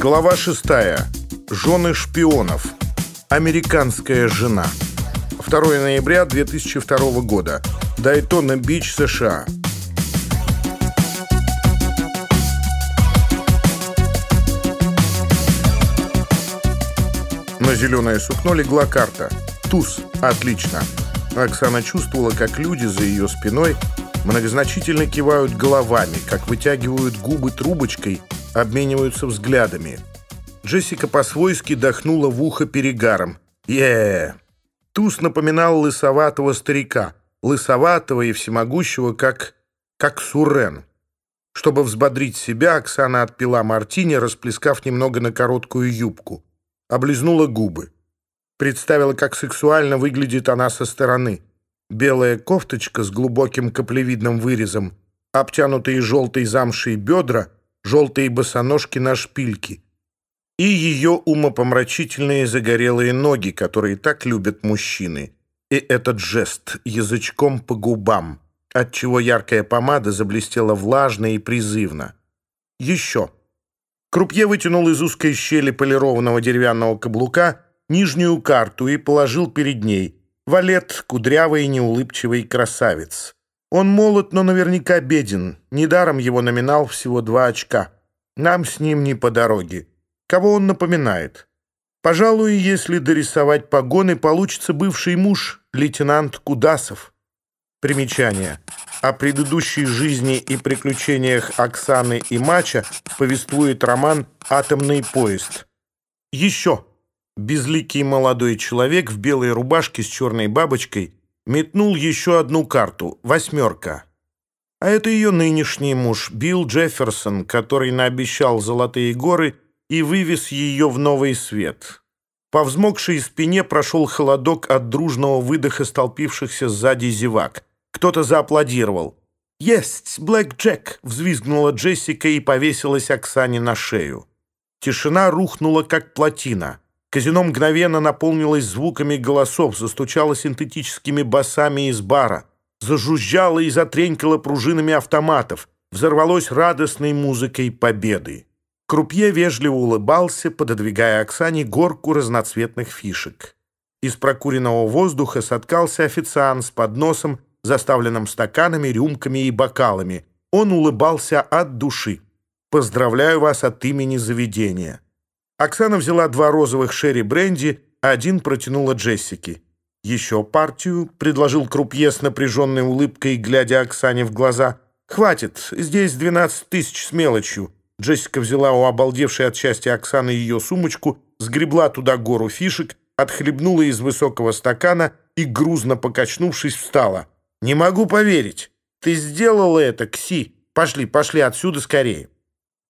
Глава 6. Жены шпионов. Американская жена. 2 ноября 2002 года. Дайтона Бич, США. На зеленое сукно легла карта. Туз. Отлично. Оксана чувствовала, как люди за ее спиной многозначительно кивают головами, как вытягивают губы трубочкой – обмениваются взглядами. Джессика по-свойски дохнула в ухо перегаром. е Туз напоминал лысоватого старика, лысоватого и всемогущего, как... как Сурен. Чтобы взбодрить себя, Оксана отпила мартини, расплескав немного на короткую юбку. Облизнула губы. Представила, как сексуально выглядит она со стороны. Белая кофточка с глубоким каплевидным вырезом, обтянутые желтой замшей бедра — желтые босоножки на шпильке и ее умопомрачительные загорелые ноги, которые так любят мужчины. И этот жест язычком по губам, отчего яркая помада заблестела влажно и призывно. Еще. Крупье вытянул из узкой щели полированного деревянного каблука нижнюю карту и положил перед ней. Валет, кудрявый и неулыбчивый красавец. Он молод, но наверняка беден. Недаром его номинал всего два очка. Нам с ним не по дороге. Кого он напоминает? Пожалуй, если дорисовать погоны, получится бывший муж, лейтенант Кудасов. Примечание. О предыдущей жизни и приключениях Оксаны и Мача повествует роман «Атомный поезд». Еще. Безликий молодой человек в белой рубашке с черной бабочкой метнул еще одну карту — восьмерка. А это ее нынешний муж, Билл Джефферсон, который наобещал золотые горы и вывез ее в новый свет. По взмокшей спине прошел холодок от дружного выдоха столпившихся сзади зевак. Кто-то зааплодировал. «Есть! Блэк Джек!» — взвизгнула Джессика и повесилась Оксане на шею. Тишина рухнула, как плотина — Казино мгновенно наполнилось звуками голосов, застучало синтетическими басами из бара, зажужжало и затренькало пружинами автоматов, взорвалось радостной музыкой победы. Крупье вежливо улыбался, пододвигая Оксане горку разноцветных фишек. Из прокуренного воздуха соткался официант с подносом, заставленным стаканами, рюмками и бокалами. Он улыбался от души. «Поздравляю вас от имени заведения». Оксана взяла два розовых шерри бренди, а один протянула Джессике. «Еще партию?» — предложил крупье с напряженной улыбкой, глядя Оксане в глаза. «Хватит, здесь 12 тысяч с мелочью». Джессика взяла у обалдевшей от счастья Оксаны ее сумочку, сгребла туда гору фишек, отхлебнула из высокого стакана и, грузно покачнувшись, встала. «Не могу поверить! Ты сделала это,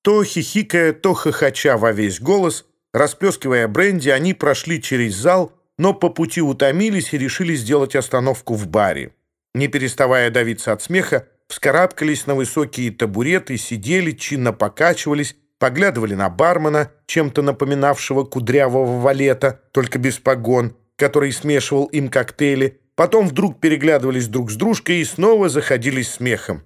Кси! Пошли, пошли отсюда скорее!» То хихикая, то хохоча во весь голос, расплескивая бренди, они прошли через зал, но по пути утомились и решили сделать остановку в баре. Не переставая давиться от смеха, вскарабкались на высокие табуреты, сидели, чинно покачивались, поглядывали на бармена, чем-то напоминавшего кудрявого валета, только без погон, который смешивал им коктейли, потом вдруг переглядывались друг с дружкой и снова заходились смехом.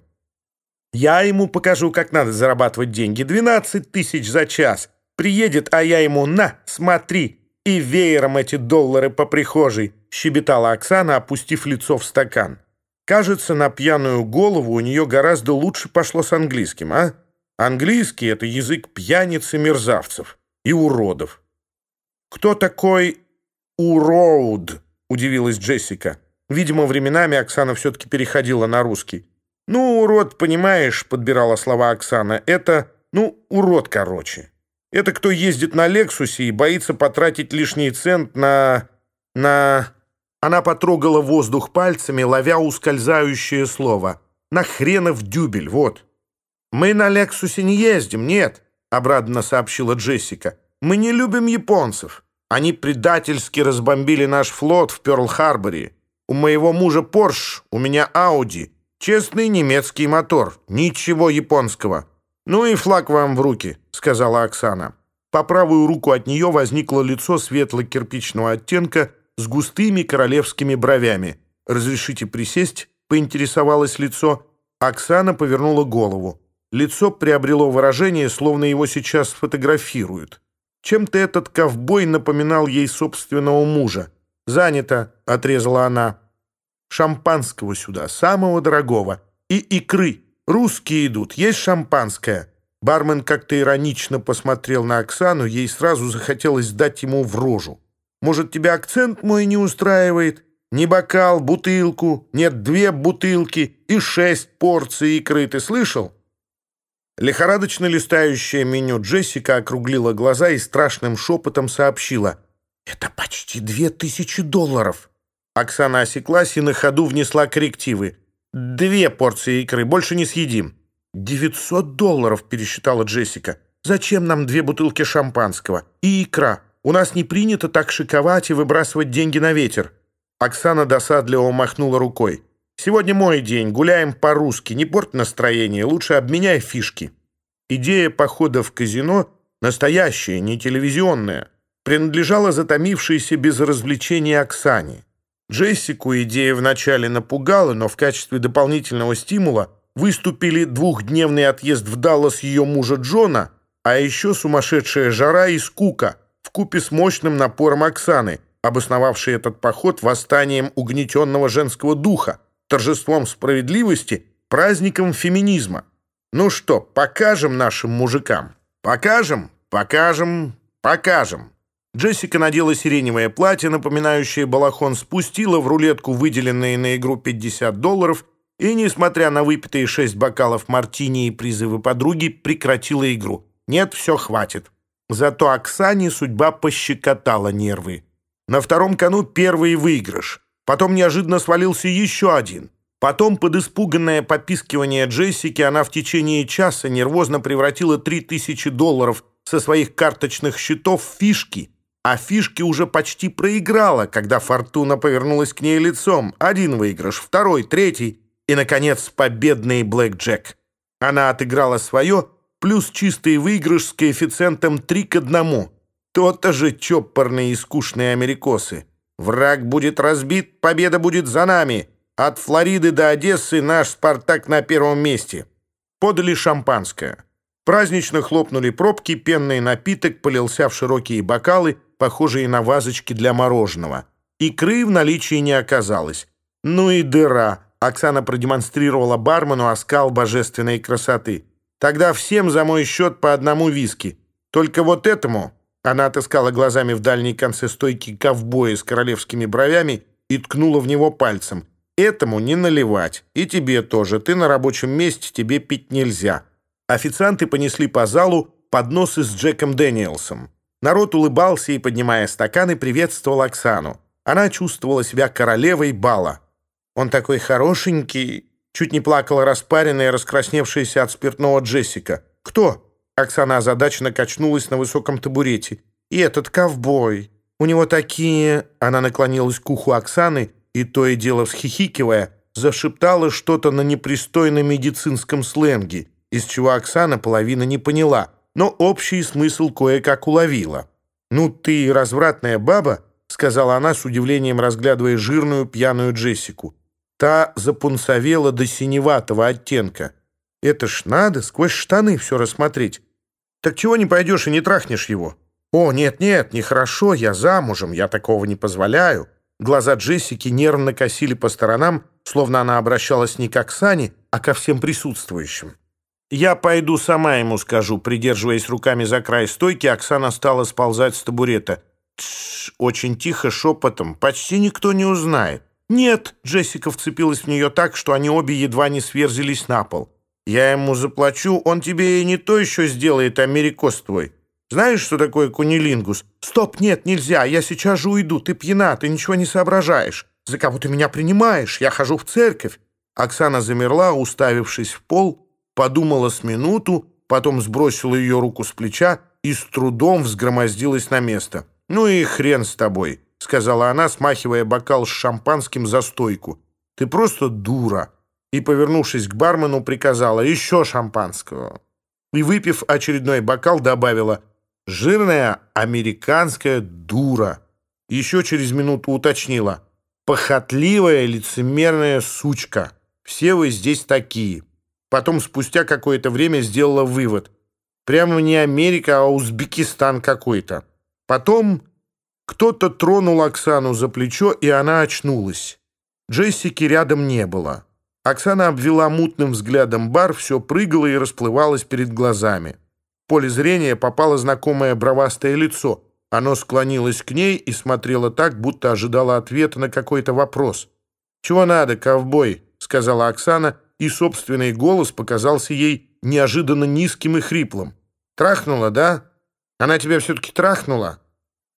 Я ему покажу, как надо зарабатывать деньги. 12 тысяч за час. Приедет, а я ему «на, смотри!» И веером эти доллары по прихожей, щебетала Оксана, опустив лицо в стакан. Кажется, на пьяную голову у нее гораздо лучше пошло с английским, а? Английский — это язык пьяниц и мерзавцев. И уродов. «Кто такой урод?» — удивилась Джессика. Видимо, временами Оксана все-таки переходила на русский. Ну, урод, понимаешь, подбирала слова Оксана, это, ну, урод, короче. Это кто ездит на Лексусе и боится потратить лишний цент на... на... Она потрогала воздух пальцами, ловя ускользающее слово. На хренов дюбель, вот. Мы на Лексусе не ездим, нет, обрадно сообщила Джессика. Мы не любим японцев. Они предательски разбомбили наш флот в Пёрл-Харборе. У моего мужа Порш, у меня Ауди. Честный немецкий мотор, ничего японского. Ну и флаг вам в руки, сказала Оксана. По правую руку от нее возникло лицо светло-кирпичного оттенка с густыми королевскими бровями. «Разрешите присесть?» — поинтересовалось лицо. Оксана повернула голову. Лицо приобрело выражение, словно его сейчас сфотографируют. Чем-то этот ковбой напоминал ей собственного мужа. «Занято», — отрезала она шампанского сюда, самого дорогого, и икры. Русские идут, есть шампанское». Бармен как-то иронично посмотрел на Оксану, ей сразу захотелось дать ему в рожу. «Может, тебя акцент мой не устраивает? Не бокал, бутылку, нет, две бутылки и шесть порций икры, ты слышал?» Лихорадочно листающая меню Джессика округлила глаза и страшным шепотом сообщила. «Это почти две тысячи долларов!» Оксана осеклась и на ходу внесла коррективы. «Две порции икры, больше не съедим». «Девятьсот долларов», — пересчитала Джессика. «Зачем нам две бутылки шампанского и икра? У нас не принято так шиковать и выбрасывать деньги на ветер». Оксана досадливо махнула рукой. «Сегодня мой день, гуляем по-русски, не порт настроение, лучше обменяй фишки». Идея похода в казино настоящая, не телевизионная, принадлежала затомившейся без развлечения Оксане. Джессику идея вначале напугала, но в качестве дополнительного стимула выступили двухдневный отъезд в Даллас ее мужа Джона, а еще сумасшедшая жара и скука, в купе с мощным напором Оксаны, обосновавшей этот поход восстанием угнетенного женского духа, торжеством справедливости, праздником феминизма. Ну что, покажем нашим мужикам? Покажем, покажем, покажем. Джессика надела сиреневое платье, напоминающее балахон, спустила в рулетку выделенные на игру 50 долларов и, несмотря на выпитые шесть бокалов мартини и призывы подруги, прекратила игру. Нет, все, хватит. Зато Оксане судьба пощекотала нервы. На втором кону первый выигрыш. Потом неожиданно свалился еще один. Потом под испуганное попискивание Джессики она в течение часа нервозно превратила 3000 долларов со своих карточных счетов в фишки – а фишки уже почти проиграла, когда фортуна повернулась к ней лицом. Один выигрыш, второй, третий и, наконец, победный блэк-джек. Она отыграла свое, плюс чистый выигрыш с коэффициентом 3 к 1. То-то же чопорные и скучные америкосы. Враг будет разбит, победа будет за нами. От Флориды до Одессы наш «Спартак» на первом месте. Подали шампанское. Празднично хлопнули пробки, пенный напиток полился в широкие бокалы, похожие на вазочки для мороженого. Икры в наличии не оказалось. Ну и дыра. Оксана продемонстрировала бармену оскал божественной красоты. Тогда всем за мой счет по одному виски. Только вот этому она отыскала глазами в дальней конце стойки ковбоя с королевскими бровями и ткнула в него пальцем. «Этому не наливать. И тебе тоже. Ты на рабочем месте, тебе пить нельзя». Официанты понесли по залу подносы с Джеком Дэниелсом. Народ улыбался и, поднимая стаканы, приветствовал Оксану. Она чувствовала себя королевой бала. «Он такой хорошенький!» Чуть не плакала распаренная, раскрасневшаяся от спиртного Джессика. «Кто?» Оксана озадаченно качнулась на высоком табурете. «И этот ковбой! У него такие...» Она наклонилась к уху Оксаны и, то и дело всхихикивая, зашептала что-то на непристойном медицинском сленге, из чего Оксана половина не поняла, но общий смысл кое-как уловила. «Ну ты развратная баба», — сказала она с удивлением, разглядывая жирную пьяную Джессику. Та запунцовела до синеватого оттенка. «Это ж надо сквозь штаны все рассмотреть. Так чего не пойдешь и не трахнешь его? О, нет-нет, нехорошо, я замужем, я такого не позволяю. Глаза Джессики нервно косили по сторонам, словно она обращалась не к Оксане, а ко всем присутствующим. «Я пойду сама ему скажу», придерживаясь руками за край стойки, Оксана стала сползать с табурета. Тш, очень тихо, шепотом, почти никто не узнает. «Нет», — Джессика вцепилась в нее так, что они обе едва не сверзились на пол. Я ему заплачу, он тебе и не то еще сделает, америкос твой. Знаешь, что такое кунилингус? Стоп, нет, нельзя, я сейчас же уйду, ты пьяна, ты ничего не соображаешь. За кого ты меня принимаешь? Я хожу в церковь. Оксана замерла, уставившись в пол, подумала с минуту, потом сбросила ее руку с плеча и с трудом взгромоздилась на место. «Ну и хрен с тобой», — сказала она, смахивая бокал с шампанским за стойку. «Ты просто дура» и, повернувшись к бармену, приказала «Еще шампанского». И, выпив очередной бокал, добавила «Жирная американская дура». Еще через минуту уточнила «Похотливая лицемерная сучка. Все вы здесь такие». Потом, спустя какое-то время, сделала вывод. Прямо не Америка, а Узбекистан какой-то. Потом кто-то тронул Оксану за плечо, и она очнулась. Джессики рядом не было. Оксана обвела мутным взглядом бар, все прыгало и расплывалось перед глазами. В поле зрения попало знакомое бровастое лицо. Оно склонилось к ней и смотрело так, будто ожидало ответа на какой-то вопрос. «Чего надо, ковбой?» — сказала Оксана, и собственный голос показался ей неожиданно низким и хриплым. «Трахнула, да? Она тебя все-таки трахнула?»